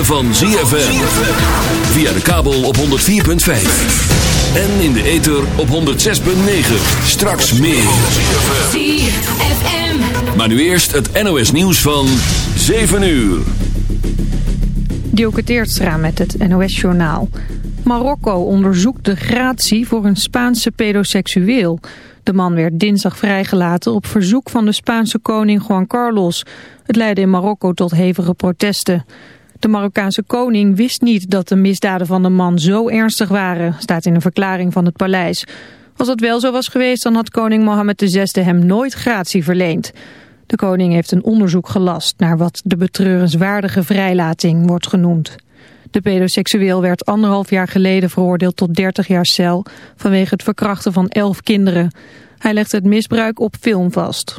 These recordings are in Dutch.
van ZFM. Via de kabel op 104.5. En in de ether op 106.9. Straks meer. ZFM. Maar nu eerst het NOS nieuws van 7 uur. Dielke Teertstra met het NOS journaal. Marokko onderzoekt de gratie voor een Spaanse pedoseksueel... De man werd dinsdag vrijgelaten op verzoek van de Spaanse koning Juan Carlos. Het leidde in Marokko tot hevige protesten. De Marokkaanse koning wist niet dat de misdaden van de man zo ernstig waren, staat in een verklaring van het paleis. Als dat wel zo was geweest, dan had koning Mohammed VI hem nooit gratie verleend. De koning heeft een onderzoek gelast naar wat de betreurenswaardige vrijlating wordt genoemd. De pedoseksueel werd anderhalf jaar geleden veroordeeld tot 30 jaar cel vanwege het verkrachten van elf kinderen. Hij legde het misbruik op film vast.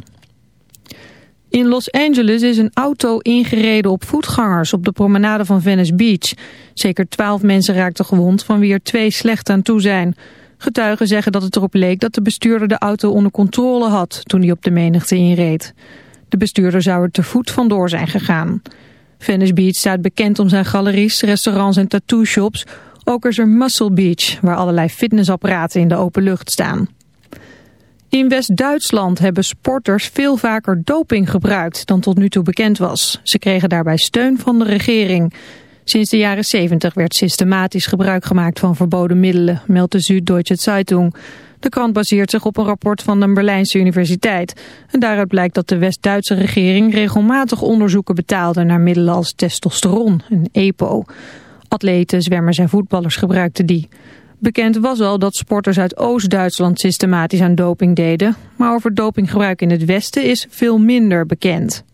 In Los Angeles is een auto ingereden op voetgangers op de promenade van Venice Beach. Zeker twaalf mensen raakten gewond, van wie er twee slecht aan toe zijn. Getuigen zeggen dat het erop leek dat de bestuurder de auto onder controle had toen hij op de menigte inreed. De bestuurder zou er te voet vandoor zijn gegaan. Venice Beach staat bekend om zijn galeries, restaurants en tattoo shops. Ook is er Muscle Beach, waar allerlei fitnessapparaten in de open lucht staan. In West-Duitsland hebben sporters veel vaker doping gebruikt dan tot nu toe bekend was. Ze kregen daarbij steun van de regering. Sinds de jaren 70 werd systematisch gebruik gemaakt van verboden middelen, meldt de zuid Zeitung. De krant baseert zich op een rapport van de Berlijnse universiteit. En daaruit blijkt dat de West-Duitse regering regelmatig onderzoeken betaalde naar middelen als testosteron en EPO. Atleten, zwemmers en voetballers gebruikten die. Bekend was al dat sporters uit Oost-Duitsland systematisch aan doping deden, maar over dopinggebruik in het Westen is veel minder bekend.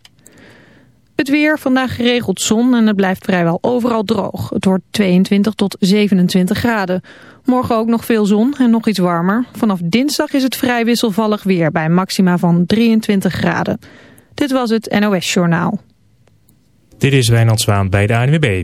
Het weer, vandaag geregeld zon en het blijft vrijwel overal droog. Het wordt 22 tot 27 graden. Morgen ook nog veel zon en nog iets warmer. Vanaf dinsdag is het vrij wisselvallig weer bij maxima van 23 graden. Dit was het NOS Journaal. Dit is Wijnand Zwaan bij de ANWB.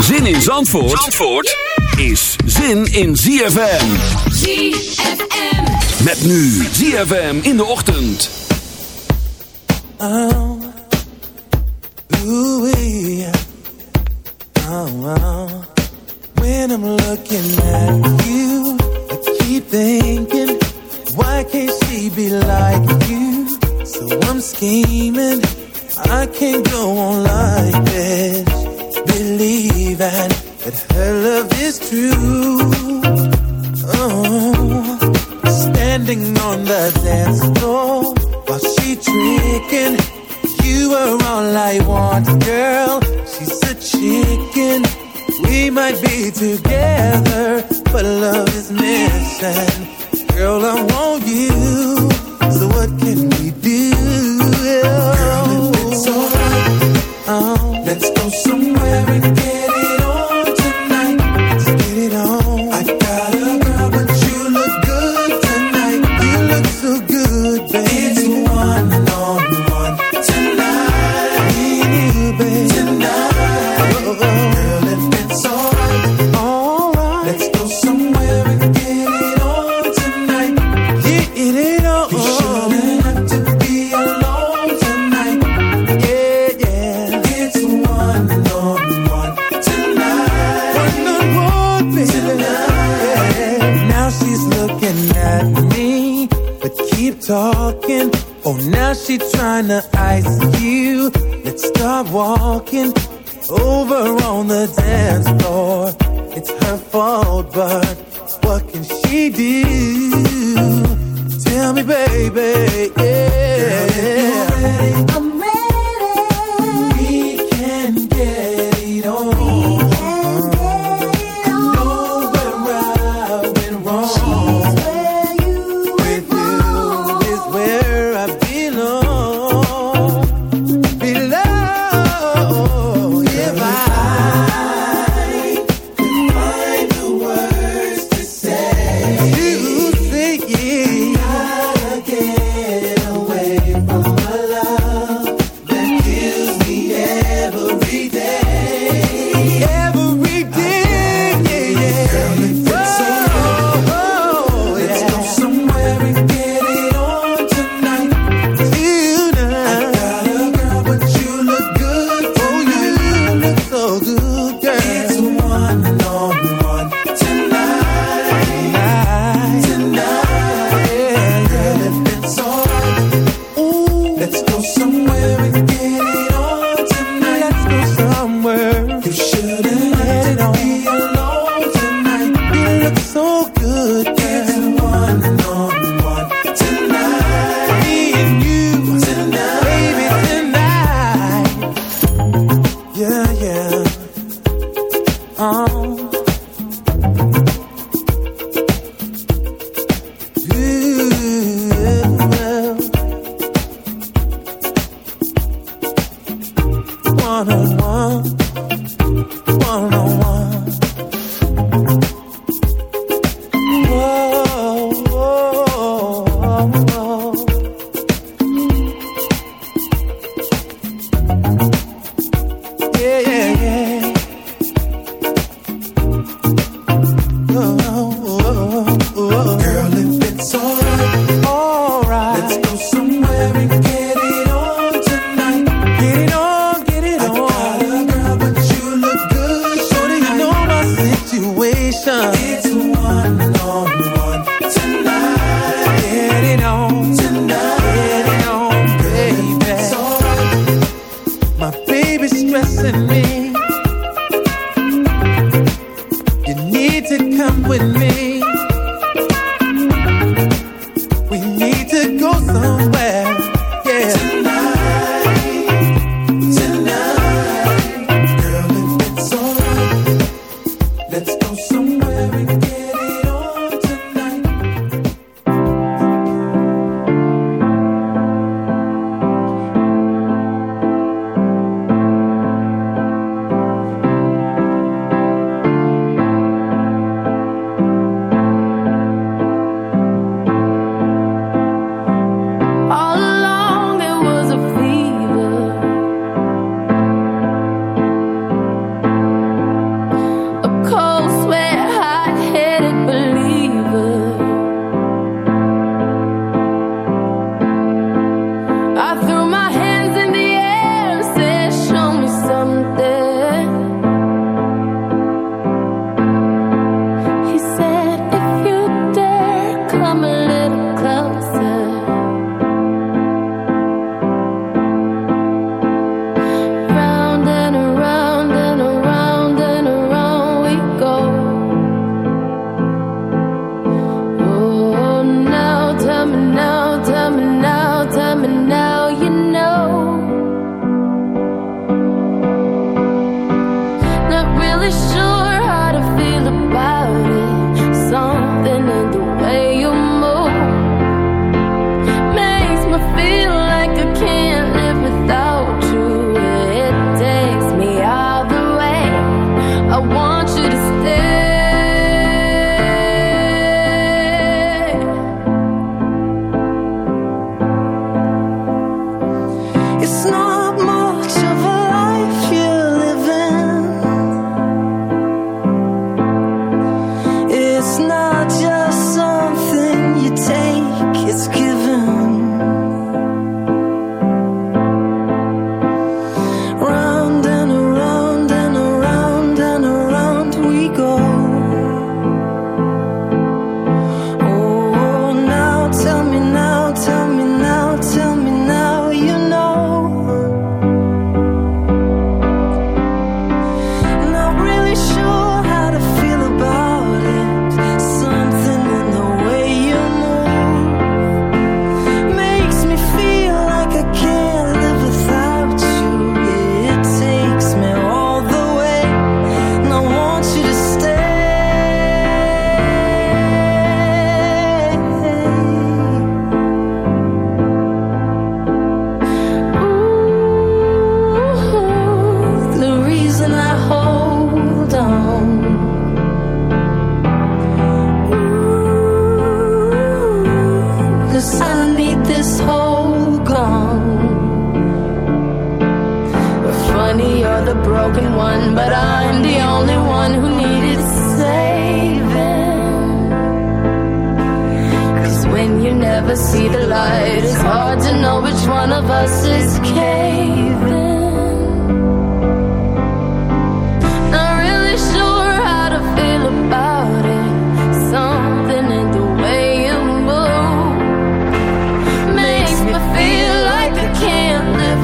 Zin in Zandvoort, Zandvoort yeah! is zin in ZFM. ZFM. Met nu ZFM in de ochtend. Oh, ooh, yeah. oh, oh. When I'm looking at you, I keep thinking, why can't she be like you? So I'm scheming, I can't go on like this. believing that her love is true. Oh, standing on the dance floor while she tricking. You are all I want, girl. She's a chicken. We might be together, but love is missing. Girl, I want you. So what can we do? sana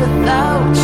without you.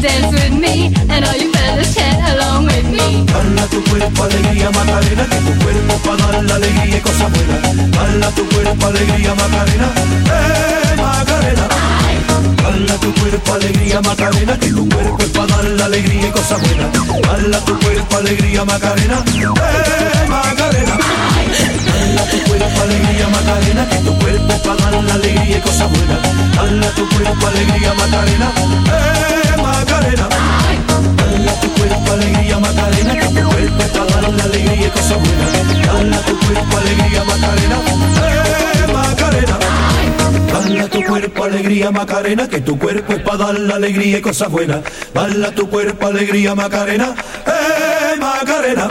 dance with me and all you fellas chat along with me. Bala tu cuerpo alegría Macarena, que tu cuerpo para dar la alegría y cosas buenas. Bala tu cuerpo alegría Macarena, eh Macarena. Bala tu cuerpo alegría Macarena, que tu cuerpo es para dar la alegría y cosas buenas. Bala tu cuerpo alegría Macarena, eh Macarena. Bala tu cuerpo alegría Macarena, que tu cuerpo para dar la alegría y cosas buenas. Bala tu cuerpo alegría Macarena, eh Macarena. tu cuerpo alegría, Macarena, que tu cuerpo está dar la alegría y cosas buenas. Dale tu cuerpo alegría, Macarena, eh, Macarena. Balla tu cuerpo alegría, Macarena, que tu cuerpo es para dar la alegría y cosas buenas. Balla tu cuerpo alegría, Macarena, eh, Macarena.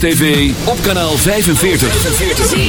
TV op kanaal 45.